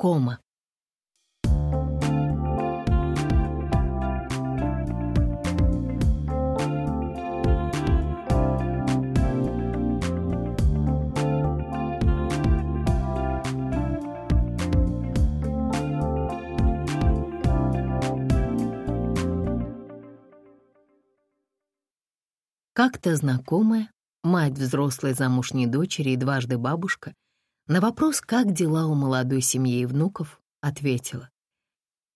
Кома. Как-то знакомая, мать взрослой замужней дочери и дважды бабушка, на вопрос, как дела у молодой семьи и внуков, ответила.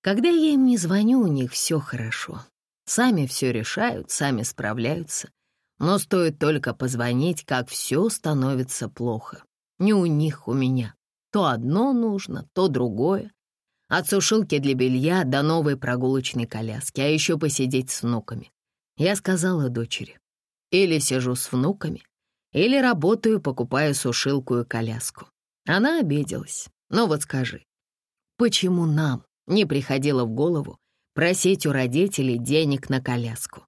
Когда я им не звоню, у них все хорошо. Сами все решают, сами справляются. Но стоит только позвонить, как все становится плохо. Не у них, у меня. То одно нужно, то другое. От сушилки для белья до новой прогулочной коляски, а еще посидеть с внуками. Я сказала дочери, или сижу с внуками, или работаю, покупая сушилку и коляску. Она обиделась. Но вот скажи, почему нам не приходило в голову просить у родителей денег на коляску?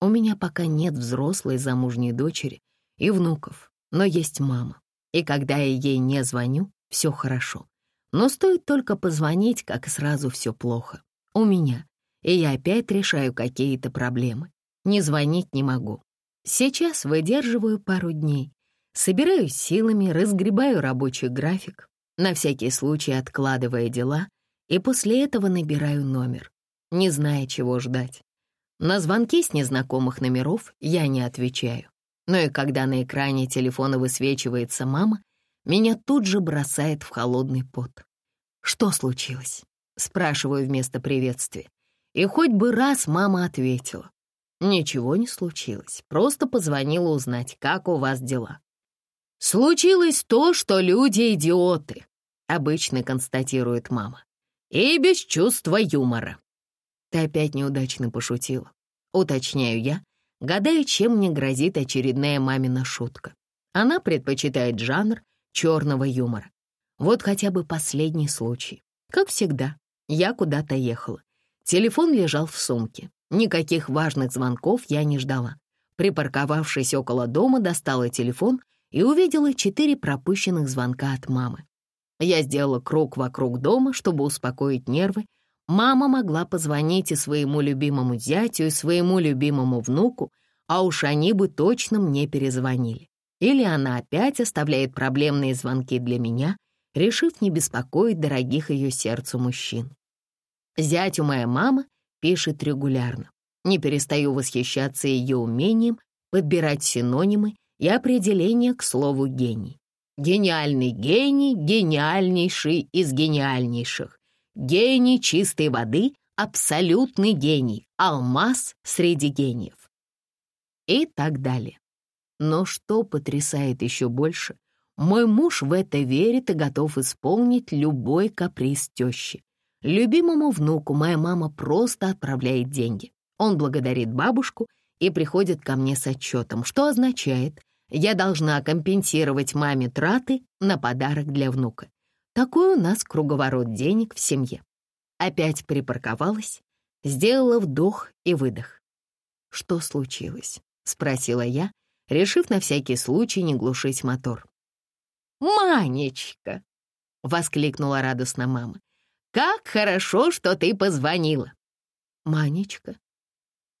У меня пока нет взрослой замужней дочери и внуков, но есть мама. И когда я ей не звоню, все хорошо. Но стоит только позвонить, как сразу все плохо. У меня. И я опять решаю какие-то проблемы. Не звонить не могу. Сейчас выдерживаю пару дней, собираюсь силами, разгребаю рабочий график, на всякий случай откладывая дела, и после этого набираю номер, не зная, чего ждать. На звонки с незнакомых номеров я не отвечаю. Но и когда на экране телефона высвечивается мама, меня тут же бросает в холодный пот. «Что случилось?» — спрашиваю вместо приветствия. И хоть бы раз мама ответила. Ничего не случилось, просто позвонила узнать, как у вас дела. Случилось то, что люди идиоты, обычно констатирует мама. И без чувства юмора. Ты опять неудачно пошутила. Уточняю я, гадая, чем мне грозит очередная мамина шутка. Она предпочитает жанр черного юмора. Вот хотя бы последний случай. Как всегда, я куда-то ехала. Телефон лежал в сумке. Никаких важных звонков я не ждала. Припарковавшись около дома, достала телефон и увидела четыре пропущенных звонка от мамы. Я сделала круг вокруг дома, чтобы успокоить нервы. Мама могла позвонить и своему любимому зятю, и своему любимому внуку, а уж они бы точно мне перезвонили. Или она опять оставляет проблемные звонки для меня, решив не беспокоить дорогих ее сердцу мужчин. Зятю моя мама пишет регулярно. Не перестаю восхищаться ее умением подбирать синонимы и определения к слову «гений». Гениальный гений, гениальнейший из гениальнейших. Гений чистой воды, абсолютный гений, алмаз среди гениев. И так далее. Но что потрясает еще больше, мой муж в это верит и готов исполнить любой каприз тещи. Любимому внуку моя мама просто отправляет деньги. Он благодарит бабушку и приходит ко мне с отчетом, что означает, я должна компенсировать маме траты на подарок для внука. Такой у нас круговорот денег в семье. Опять припарковалась, сделала вдох и выдох. «Что случилось?» — спросила я, решив на всякий случай не глушить мотор. «Манечка!» — воскликнула радостно мама. Как хорошо, что ты позвонила. Манечка.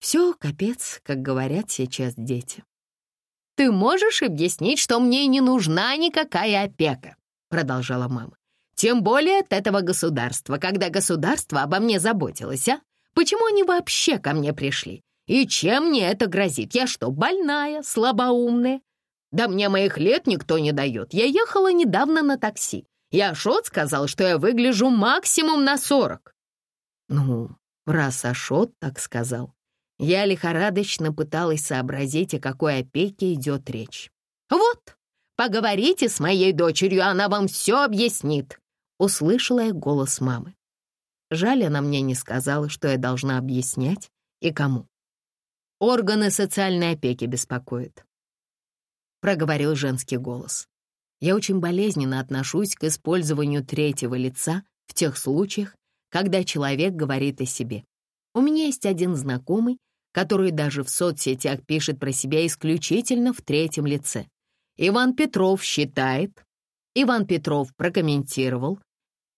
Все, капец, как говорят сейчас дети. Ты можешь объяснить, что мне не нужна никакая опека, продолжала мама. Тем более от этого государства, когда государство обо мне заботилось, а? Почему они вообще ко мне пришли? И чем мне это грозит? Я что, больная, слабоумная? Да мне моих лет никто не дает. Я ехала недавно на такси. И Ашот сказал, что я выгляжу максимум на сорок. Ну, раз Ашот так сказал, я лихорадочно пыталась сообразить, о какой опеке идет речь. «Вот, поговорите с моей дочерью, она вам все объяснит», — услышала я голос мамы. Жаль, она мне не сказала, что я должна объяснять и кому. «Органы социальной опеки беспокоят», — проговорил женский голос. Я очень болезненно отношусь к использованию третьего лица в тех случаях, когда человек говорит о себе. У меня есть один знакомый, который даже в соцсетях пишет про себя исключительно в третьем лице. Иван Петров считает, Иван Петров прокомментировал,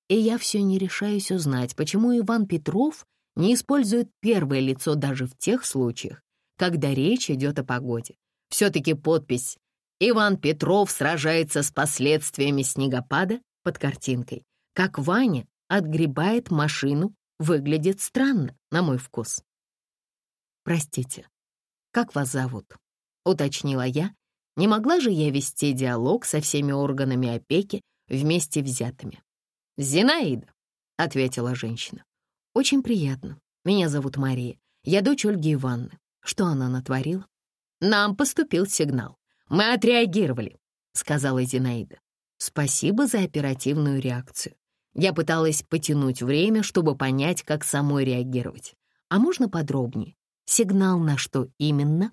И я все не решаюсь узнать, почему Иван Петров не использует первое лицо даже в тех случаях, когда речь идет о погоде. Все-таки подпись «Иван Петров сражается с последствиями снегопада» под картинкой, как Ваня отгребает машину, выглядит странно, на мой вкус. «Простите, как вас зовут?» — уточнила я. Не могла же я вести диалог со всеми органами опеки вместе взятыми. «Зинаида», — ответила женщина. «Очень приятно. Меня зовут Мария. Я дочь Ольги Ивановны. Что она натворила?» «Нам поступил сигнал. Мы отреагировали», — сказала Зинаида. «Спасибо за оперативную реакцию. Я пыталась потянуть время, чтобы понять, как самой реагировать. А можно подробнее? Сигнал на что именно?»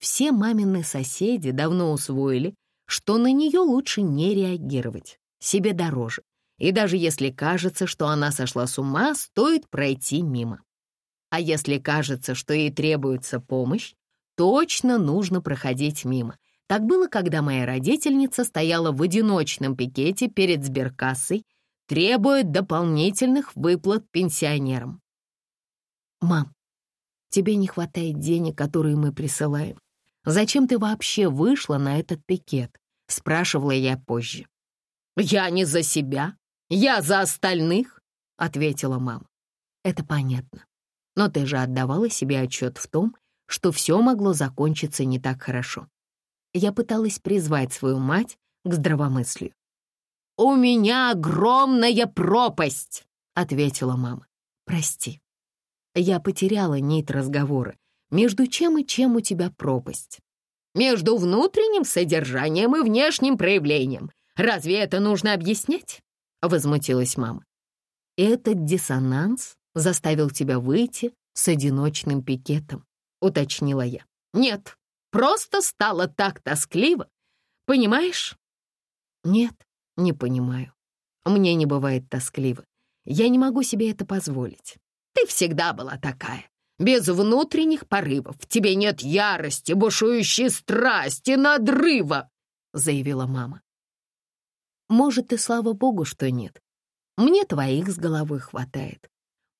Все мамины соседи давно усвоили, что на нее лучше не реагировать, себе дороже. И даже если кажется, что она сошла с ума, стоит пройти мимо. А если кажется, что ей требуется помощь, точно нужно проходить мимо. Так было, когда моя родительница стояла в одиночном пикете перед сберкассой, требуя дополнительных выплат пенсионерам. «Мам, тебе не хватает денег, которые мы присылаем. Зачем ты вообще вышла на этот пикет?» — спрашивала я позже. «Я не за себя», «Я за остальных», — ответила мама. «Это понятно. Но ты же отдавала себе отчет в том, что все могло закончиться не так хорошо. Я пыталась призвать свою мать к здравомыслию. «У меня огромная пропасть», — ответила мама. «Прости. Я потеряла нить разговора. Между чем и чем у тебя пропасть?» «Между внутренним содержанием и внешним проявлением. Разве это нужно объяснять?» — возмутилась мама. «Этот диссонанс заставил тебя выйти с одиночным пикетом», — уточнила я. «Нет, просто стало так тоскливо. Понимаешь?» «Нет, не понимаю. Мне не бывает тоскливо. Я не могу себе это позволить. Ты всегда была такая, без внутренних порывов. В тебе нет ярости, бушующей страсти, надрыва», — заявила мама. Может, и слава богу, что нет. Мне твоих с головой хватает.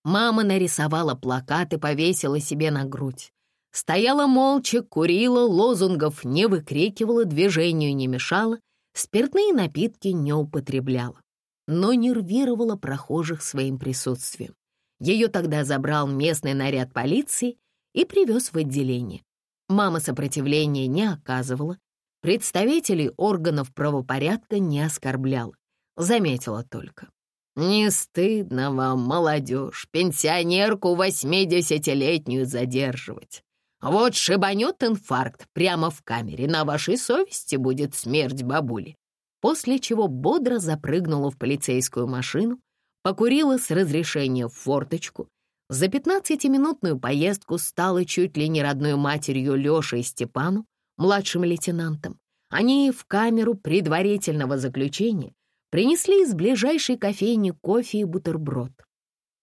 Мама нарисовала плакат и повесила себе на грудь. Стояла молча, курила, лозунгов не выкрикивала, движению не мешала, спиртные напитки не употребляла, но нервировала прохожих своим присутствием. Ее тогда забрал местный наряд полиции и привез в отделение. Мама сопротивления не оказывала, Представителей органов правопорядка не оскорблял, заметила только. «Не стыдно вам, молодежь, пенсионерку восьмидесятилетнюю задерживать. Вот шибанет инфаркт прямо в камере, на вашей совести будет смерть бабули». После чего бодро запрыгнула в полицейскую машину, покурила с разрешения в форточку, за пятнадцатиминутную поездку стала чуть ли не родной матерью Лёши и Степану, младшим лейтенантом, они в камеру предварительного заключения принесли из ближайшей кофейни кофе и бутерброд.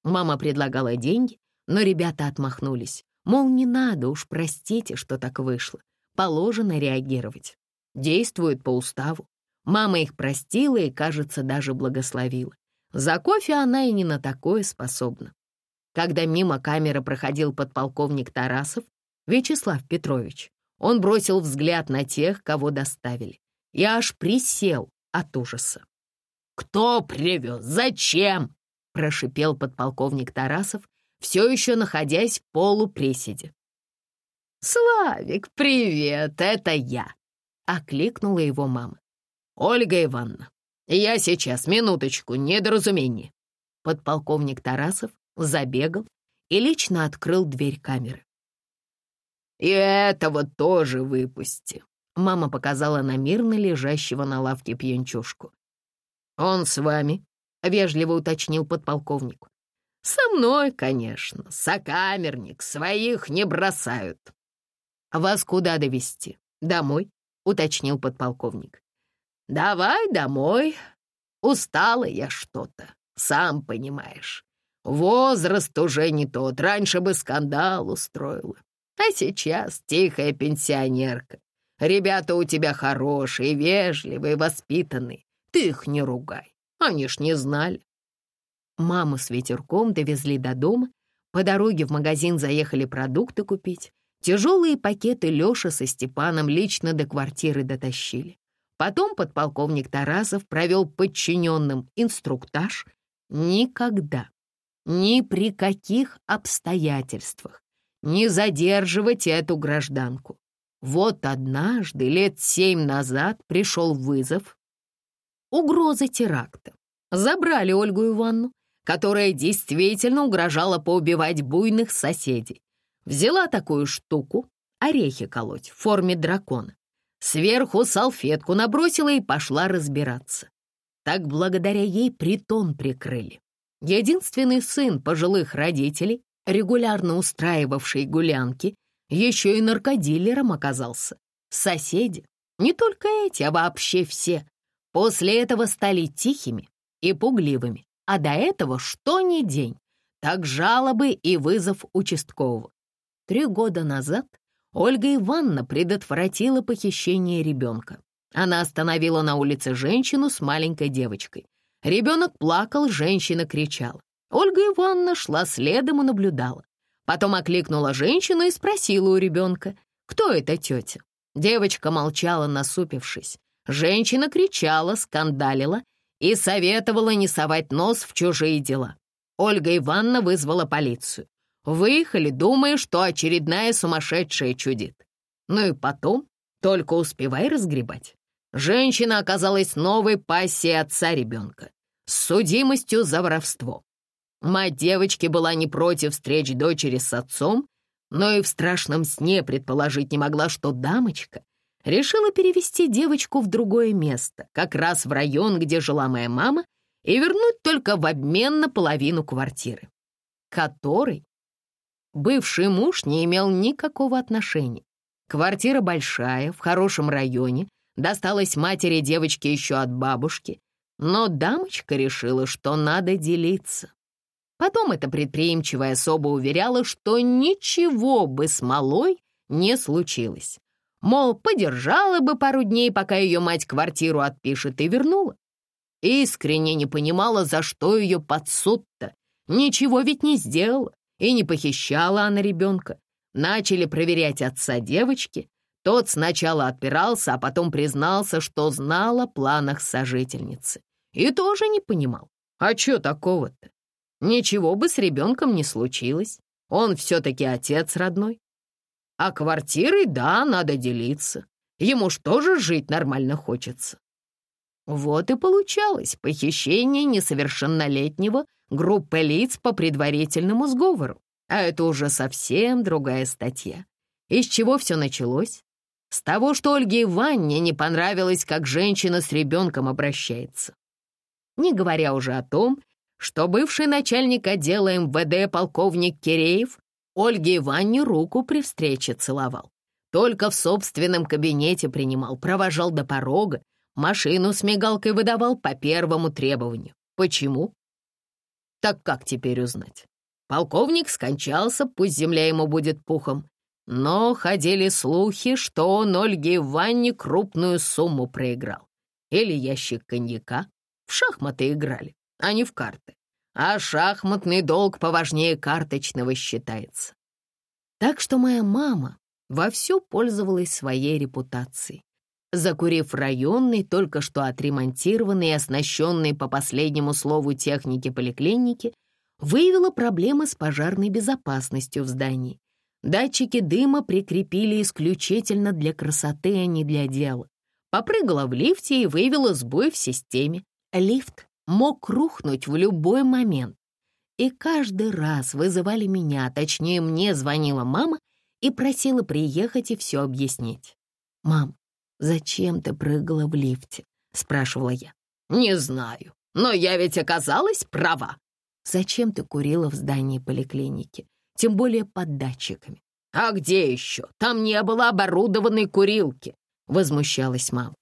Мама предлагала деньги, но ребята отмахнулись. Мол, не надо, уж простите, что так вышло. Положено реагировать. Действуют по уставу. Мама их простила и, кажется, даже благословила. За кофе она и не на такое способна. Когда мимо камеры проходил подполковник Тарасов, Вячеслав Петрович, он бросил взгляд на тех, кого доставили. Я аж присел от ужаса. «Кто привез? Зачем?» — прошипел подполковник Тарасов, все еще находясь в полуприседе. «Славик, привет, это я!» — окликнула его мама. «Ольга Ивановна, я сейчас, минуточку, недоразумение». Подполковник Тарасов забегал и лично открыл дверь камеры. «И этого тоже выпусти», — мама показала на мирно лежащего на лавке пьянчушку. «Он с вами?» — вежливо уточнил подполковник. «Со мной, конечно. Сокамерник. Своих не бросают». «Вас куда довести? Домой?» — уточнил подполковник. «Давай домой. Устала я что-то, сам понимаешь. Возраст уже не тот. Раньше бы скандал устроила. А сейчас тихая пенсионерка. Ребята у тебя хорошие, вежливые, воспитанные. Ты их не ругай. Они ж не знали. Маму с ветерком довезли до дома, по дороге в магазин заехали продукты купить. Тяжелые пакеты Леша со Степаном лично до квартиры дотащили. Потом подполковник Тарасов провел подчиненным инструктаж. Никогда, ни при каких обстоятельствах не задерживать эту гражданку. Вот однажды, лет семь назад, пришел вызов. Угроза теракта. Забрали Ольгу Ивановну, которая действительно угрожала поубивать буйных соседей. Взяла такую штуку, орехи колоть в форме дракона. Сверху салфетку набросила и пошла разбираться. Так благодаря ей притон прикрыли. Единственный сын пожилых родителей, регулярно устраивавший гулянки, еще и наркодилером оказался. Соседи, не только эти, а вообще все, после этого стали тихими и пугливыми а до этого что ни день, так жалобы и вызов участкового. Три года назад Ольга Ивановна предотвратила похищение ребенка. Она остановила на улице женщину с маленькой девочкой. Ребенок плакал, женщина кричала. Ольга Ивановна шла следом и наблюдала. Потом окликнула женщину и спросила у ребенка, кто это тетя. Девочка молчала, насупившись. Женщина кричала, скандалила и советовала не совать нос в чужие дела. Ольга Ивановна вызвала полицию. Выехали, думая, что очередная сумасшедшая чудит. Ну и потом только успевай разгребать. Женщина оказалась новой пассией отца ребенка с судимостью за воровство. Мать девочки была не против встреч дочери с отцом, но и в страшном сне предположить не могла, что дамочка решила перевести девочку в другое место, как раз в район, где жила моя мама, и вернуть только в обмен на половину квартиры, которой бывший муж не имел никакого отношения. Квартира большая, в хорошем районе, досталась матери девочки еще от бабушки, но дамочка решила, что надо делиться. Потом эта предприимчивая особа уверяла, что ничего бы с малой не случилось. Мол, подержала бы пару дней, пока ее мать квартиру отпишет, и вернула. Искренне не понимала, за что ее под суд-то. Ничего ведь не сделала, и не похищала она ребенка. Начали проверять отца девочки. Тот сначала отпирался, а потом признался, что знал о планах сожительницы. И тоже не понимал, а что такого-то? Ничего бы с ребенком не случилось. Он все-таки отец родной. А квартирой, да, надо делиться. Ему ж тоже жить нормально хочется. Вот и получалось похищение несовершеннолетнего группы лиц по предварительному сговору. А это уже совсем другая статья. Из чего все началось? С того, что Ольге Ивановне не понравилось, как женщина с ребенком обращается. Не говоря уже о том, что бывший начальник отдела МВД полковник Киреев Ольге Ивановне руку при встрече целовал. Только в собственном кабинете принимал, провожал до порога, машину с мигалкой выдавал по первому требованию. Почему? Так как теперь узнать? Полковник скончался, пусть земля ему будет пухом. Но ходили слухи, что он Ольге Ивановне крупную сумму проиграл. Или ящик коньяка. В шахматы играли, а не в карты а шахматный долг поважнее карточного считается. Так что моя мама вовсю пользовалась своей репутацией. Закурив районный, только что отремонтированный и оснащенный по последнему слову техники поликлиники, выявила проблемы с пожарной безопасностью в здании. Датчики дыма прикрепили исключительно для красоты, а не для дела. Попрыгала в лифте и выявила сбой в системе. Лифт мог рухнуть в любой момент. И каждый раз вызывали меня, точнее, мне звонила мама и просила приехать и все объяснить. «Мам, зачем ты прыгала в лифте?» — спрашивала я. «Не знаю, но я ведь оказалась права». «Зачем ты курила в здании поликлиники, тем более под датчиками?» «А где еще? Там не было оборудованной курилки», — возмущалась мама.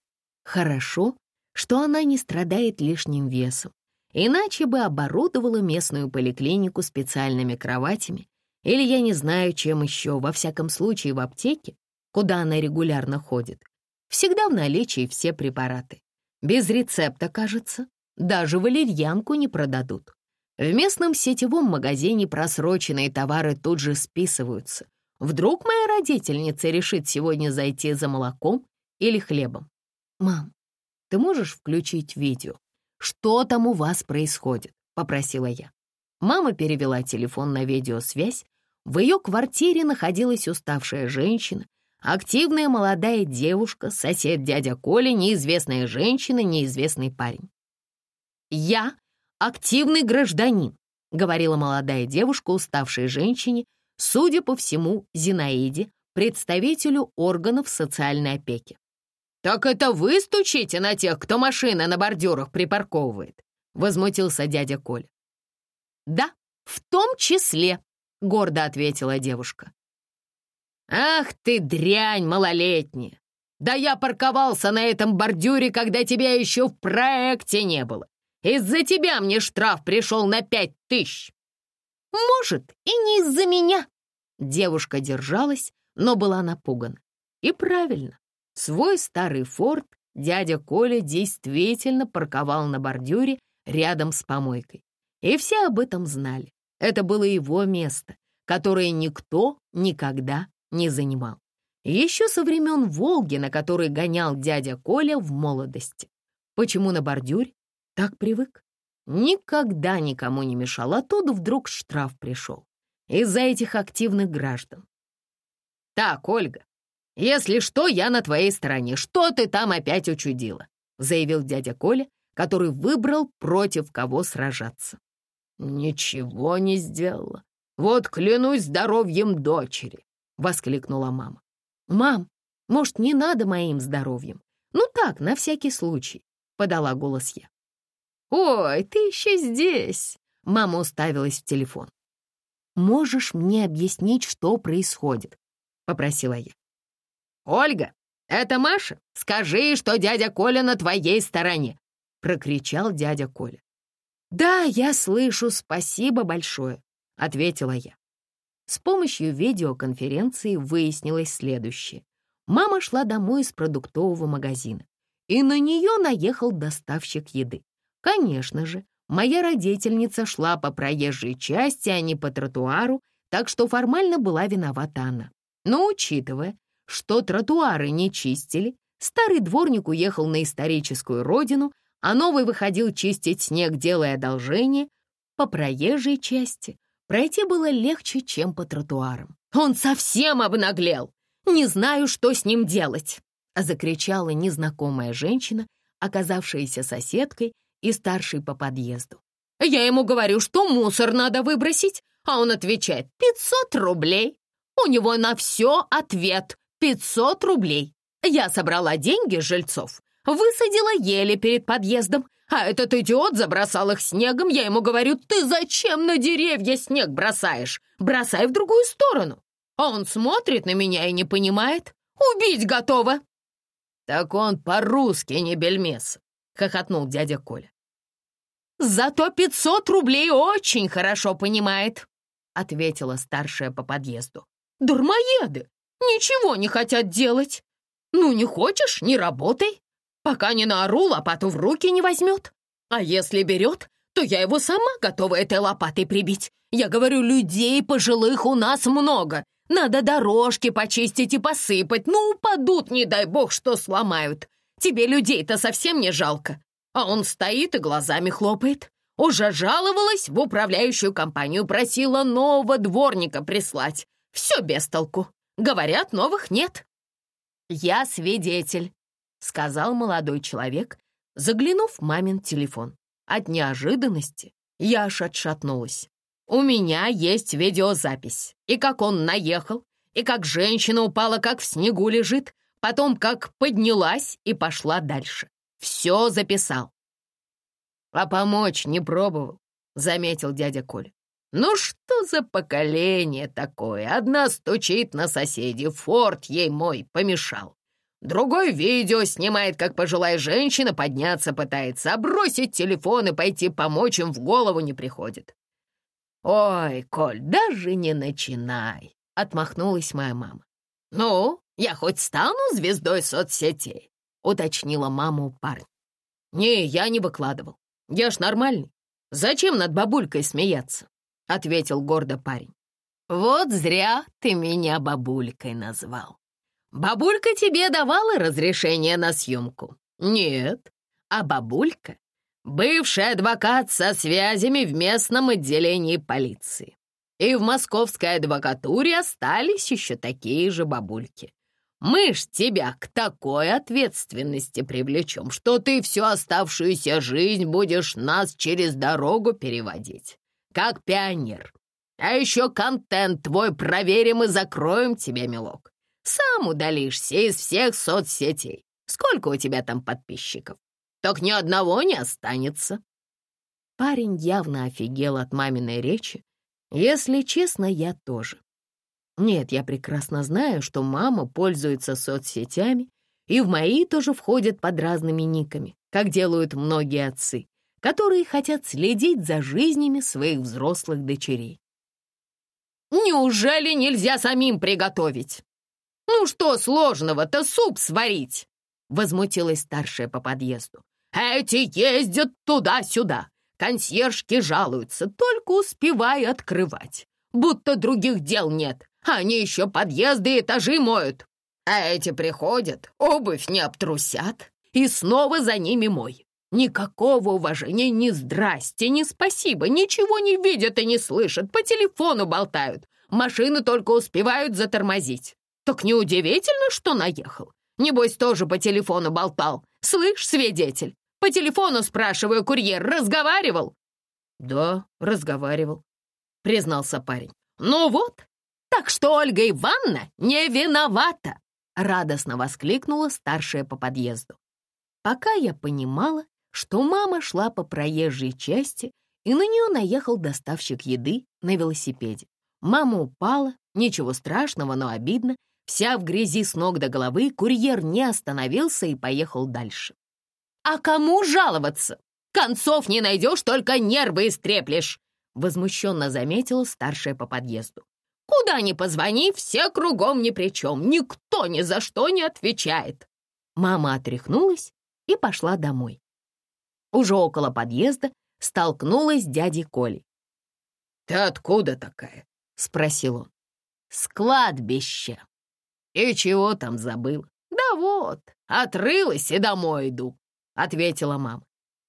«Хорошо, что она не страдает лишним весом, иначе бы оборудовала местную поликлинику специальными кроватями или я не знаю, чем еще, во всяком случае в аптеке, куда она регулярно ходит. Всегда в наличии все препараты. Без рецепта, кажется, даже валерьянку не продадут. В местном сетевом магазине просроченные товары тут же списываются. Вдруг моя родительница решит сегодня зайти за молоком или хлебом. «Мам, ты можешь включить видео? Что там у вас происходит?» — попросила я. Мама перевела телефон на видеосвязь. В ее квартире находилась уставшая женщина, активная молодая девушка, сосед дядя Коля, неизвестная женщина, неизвестный парень. «Я активный гражданин», — говорила молодая девушка уставшей женщине, судя по всему, Зинаиде, представителю органов социальной опеки. «Так это вы стучите на тех, кто машины на бордюрах припарковывает?» — возмутился дядя Коля. «Да, в том числе», — гордо ответила девушка. «Ах ты, дрянь малолетняя! Да я парковался на этом бордюре, когда тебя еще в проекте не было. Из-за тебя мне штраф пришел на пять тысяч». «Может, и не из-за меня». Девушка держалась, но была напугана. И правильно. Свой старый форт дядя Коля действительно парковал на бордюре рядом с помойкой. И все об этом знали. Это было его место, которое никто никогда не занимал. Еще со времен «Волги», на которой гонял дядя Коля в молодости. Почему на бордюре? Так привык. Никогда никому не мешал, а тут вдруг штраф пришел. Из-за этих активных граждан. «Так, Ольга, если что, я на твоей стороне. Что ты там опять учудила?» заявил дядя Коля, который выбрал против кого сражаться. «Ничего не сделала. Вот клянусь здоровьем дочери!» — воскликнула мама. «Мам, может, не надо моим здоровьем? Ну так, на всякий случай», — подала голос я. «Ой, ты еще здесь!» — мама уставилась в телефон. «Можешь мне объяснить, что происходит?» — попросила я. «Ольга, это Маша. Скажи, что дядя Коля на твоей стороне!» — прокричал дядя Коля. «Да, я слышу, спасибо большое», — ответила я. С помощью видеоконференции выяснилось следующее. Мама шла домой из продуктового магазина, и на нее наехал доставщик еды. Конечно же, моя родительница шла по проезжей части, а не по тротуару, так что формально была виновата она. Но учитывая, что тротуары не чистили, старый дворник уехал на историческую родину, а новый выходил чистить снег, делая одолжение, по проезжей части пройти было легче, чем по тротуарам. «Он совсем обнаглел! Не знаю, что с ним делать!» закричала незнакомая женщина, оказавшаяся соседкой и старшей по подъезду. «Я ему говорю, что мусор надо выбросить, а он отвечает «пятьсот рублей». У него на все ответ «пятьсот рублей». Я собрала деньги жильцов, высадила ели перед подъездом, а этот идиот забросал их снегом. Я ему говорю, ты зачем на деревья снег бросаешь? Бросай в другую сторону. А он смотрит на меня и не понимает. Убить готова. Так он по-русски не бельмес, хохотнул дядя Коля. Зато пятьсот рублей очень хорошо понимает, ответила старшая по подъезду. Дармоеды, ничего не хотят делать. Ну, не хочешь, не работай. Пока не наору, лопату в руки не возьмет. А если берет, то я его сама готова этой лопатой прибить. Я говорю, людей пожилых у нас много. Надо дорожки почистить и посыпать. Ну, упадут, не дай бог, что сломают. Тебе людей-то совсем не жалко. А он стоит и глазами хлопает. Уже жаловалась в управляющую компанию, просила нового дворника прислать. Все без толку. Говорят, новых нет. Я свидетель сказал молодой человек, заглянув в мамин телефон. От неожиданности я аж отшатнулась. «У меня есть видеозапись. И как он наехал, и как женщина упала, как в снегу лежит, потом как поднялась и пошла дальше. Все записал». «А помочь не пробовал», — заметил дядя Коля. «Ну что за поколение такое? Одна стучит на соседей, форт ей мой помешал. Другой видео снимает, как пожилая женщина подняться пытается, а бросить телефон и пойти помочь им в голову не приходит. «Ой, Коль, даже не начинай!» — отмахнулась моя мама. «Ну, я хоть стану звездой соцсетей?» — уточнила мама у парня. «Не, я не выкладывал. Я ж нормальный. Зачем над бабулькой смеяться?» — ответил гордо парень. «Вот зря ты меня бабулькой назвал. Бабулька тебе давала разрешение на съемку?» «Нет. А бабулька — бывший адвокат со связями в местном отделении полиции. И в московской адвокатуре остались еще такие же бабульки. Мы ж тебя к такой ответственности привлечем, что ты всю оставшуюся жизнь будешь нас через дорогу переводить, как пионер. А еще контент твой проверим и закроем тебе, милок. Сам удалишься из всех соцсетей. Сколько у тебя там подписчиков? Так ни одного не останется». Парень явно офигел от маминой речи. Если честно, я тоже. Нет, я прекрасно знаю, что мама пользуется соцсетями, и в мои тоже входят под разными никами, как делают многие отцы, которые хотят следить за жизнями своих взрослых дочерей. «Неужели нельзя самим приготовить? Ну что сложного-то суп сварить?» Возмутилась старшая по подъезду. «Эти ездят туда-сюда, консьержки жалуются, только успевай открывать, будто других дел нет, они еще подъезды и этажи моют. А эти приходят, обувь не обтрусят, и снова за ними мой. Никакого уважения, ни здрасте, ни спасибо, ничего не видят и не слышат, по телефону болтают. Машины только успевают затормозить. Так неудивительно, что наехал. Небось, тоже по телефону болтал. Слышь, свидетель, по телефону, спрашиваю, курьер разговаривал? Да, разговаривал, признался парень. Ну вот, так что Ольга Ивановна не виновата!» — радостно воскликнула старшая по подъезду. Пока я понимала, что мама шла по проезжей части, и на нее наехал доставщик еды на велосипеде. Мама упала, ничего страшного, но обидно. Вся в грязи с ног до головы, курьер не остановился и поехал дальше. «А кому жаловаться? Концов не найдешь, только нервы истреплешь!» Возмущенно заметила старшая по подъезду. Куда ни позвони, все кругом ни при чем. Никто ни за что не отвечает. Мама отряхнулась и пошла домой. Уже около подъезда столкнулась с дядей Колей. «Ты откуда такая?» — спросил он. «С кладбища». «И чего там забыл?» «Да вот, отрылась и домой иду», — ответила мама.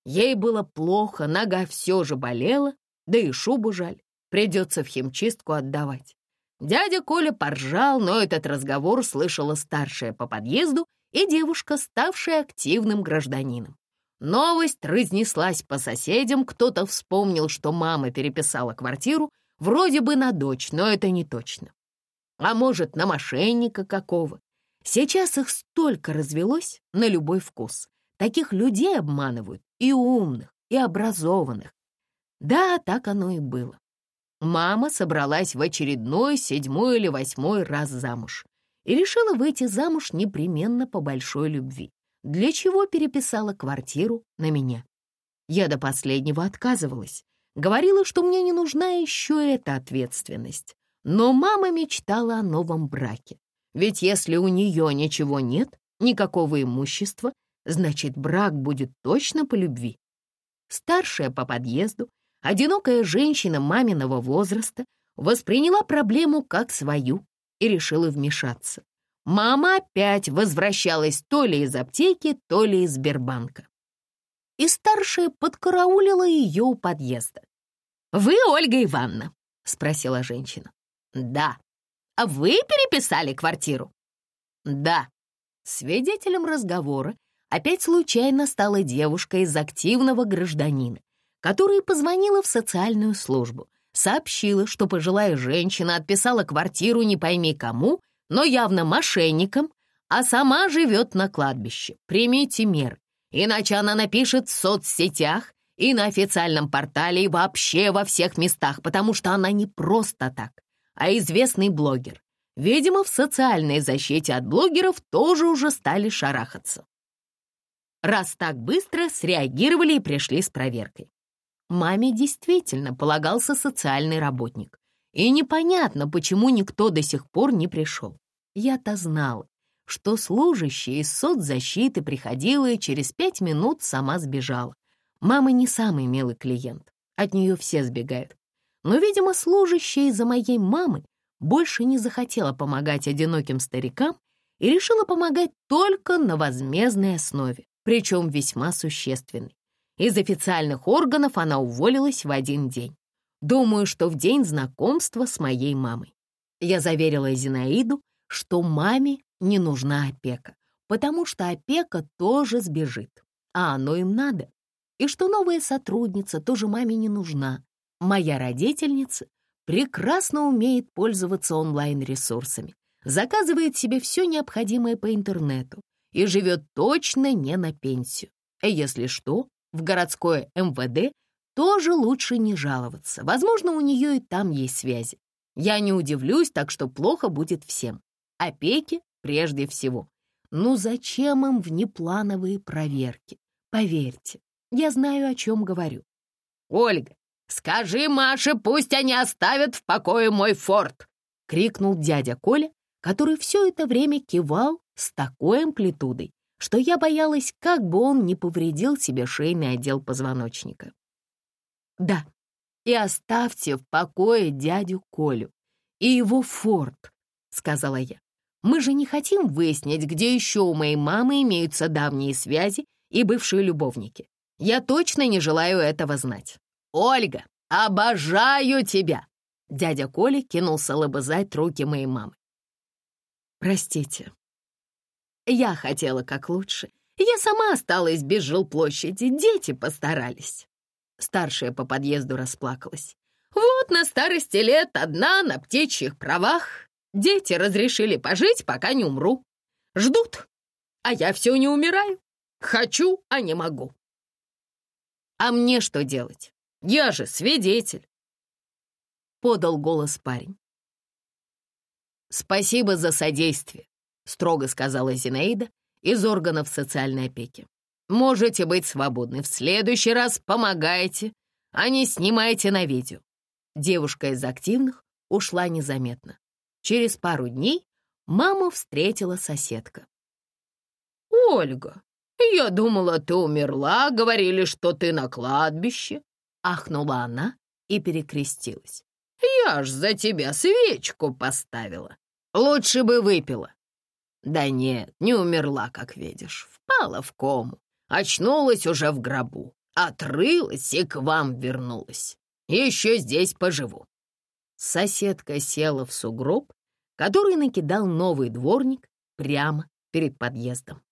Ей было плохо, нога все же болела, да и шубу жаль, придется в химчистку отдавать. Дядя Коля поржал, но этот разговор слышала старшая по подъезду и девушка, ставшая активным гражданином. Новость разнеслась по соседям, кто-то вспомнил, что мама переписала квартиру, вроде бы на дочь, но это не точно. А может, на мошенника какого? Сейчас их столько развелось на любой вкус. Таких людей обманывают и умных, и образованных. Да, так оно и было. Мама собралась в очередной седьмой или восьмой раз замуж и решила выйти замуж непременно по большой любви, для чего переписала квартиру на меня. Я до последнего отказывалась, говорила, что мне не нужна еще эта ответственность. Но мама мечтала о новом браке, ведь если у нее ничего нет, никакого имущества, значит, брак будет точно по любви. Старшая по подъезду одинокая женщина маминого возраста восприняла проблему как свою и решила вмешаться. Мама опять возвращалась то ли из аптеки, то ли из Сбербанка. И старшая подкараулила ее у подъезда. «Вы Ольга Ивановна?» — спросила женщина. «Да». «А вы переписали квартиру?» «Да». Свидетелем разговора опять случайно стала девушка из активного гражданина, которая позвонила в социальную службу, сообщила, что пожилая женщина отписала квартиру не пойми кому, но явно мошенникам, а сама живет на кладбище. Примите меры, иначе она напишет в соцсетях и на официальном портале и вообще во всех местах, потому что она не просто так, а известный блогер. Видимо, в социальной защите от блогеров тоже уже стали шарахаться. Раз так быстро среагировали и пришли с проверкой. Маме действительно полагался социальный работник. И непонятно, почему никто до сих пор не пришел. Я-то знала, что служащая из соцзащиты приходила и через пять минут сама сбежала. Мама не самый милый клиент, от нее все сбегают. Но, видимо, служащая из-за моей мамы больше не захотела помогать одиноким старикам и решила помогать только на возмездной основе, причем весьма существенной. Из официальных органов она уволилась в один день. Думаю, что в день знакомства с моей мамой. Я заверила Зинаиду, что маме не нужна опека, потому что опека тоже сбежит, а оно им надо. И что новая сотрудница тоже маме не нужна. Моя родительница прекрасно умеет пользоваться онлайн-ресурсами, заказывает себе все необходимое по интернету и живет точно не на пенсию. Если что, в городское МВД тоже лучше не жаловаться. Возможно, у нее и там есть связи. Я не удивлюсь, так что плохо будет всем. Опеки прежде всего. Ну зачем им внеплановые проверки? Поверьте, я знаю, о чем говорю. Ольга, «Скажи Маше, пусть они оставят в покое мой форт!» — крикнул дядя Коля, который все это время кивал с такой амплитудой, что я боялась, как бы он не повредил себе шейный отдел позвоночника. «Да, и оставьте в покое дядю Колю и его форт», — сказала я. «Мы же не хотим выяснить, где еще у моей мамы имеются давние связи и бывшие любовники. Я точно не желаю этого знать». «Ольга, обожаю тебя!» Дядя Коля кинулся лобызать руки моей мамы. «Простите, я хотела как лучше. Я сама осталась без жилплощади, дети постарались». Старшая по подъезду расплакалась. «Вот на старости лет одна на птичьих правах. Дети разрешили пожить, пока не умру. Ждут, а я все не умираю. Хочу, а не могу. А мне что делать? Я же свидетель!» Подал голос парень. «Спасибо за содействие», — строго сказала Зинаида из органов социальной опеки. «Можете быть свободны. В следующий раз помогайте, а не снимайте на видео». Девушка из активных ушла незаметно. Через пару дней маму встретила соседка. «Ольга, я думала, ты умерла, говорили, что ты на кладбище. Ахнула она и перекрестилась. «Я ж за тебя свечку поставила. Лучше бы выпила». «Да нет, не умерла, как видишь. Впала в кому. Очнулась уже в гробу. Отрылась и к вам вернулась. Еще здесь поживу». Соседка села в сугроб, который накидал новый дворник прямо перед подъездом.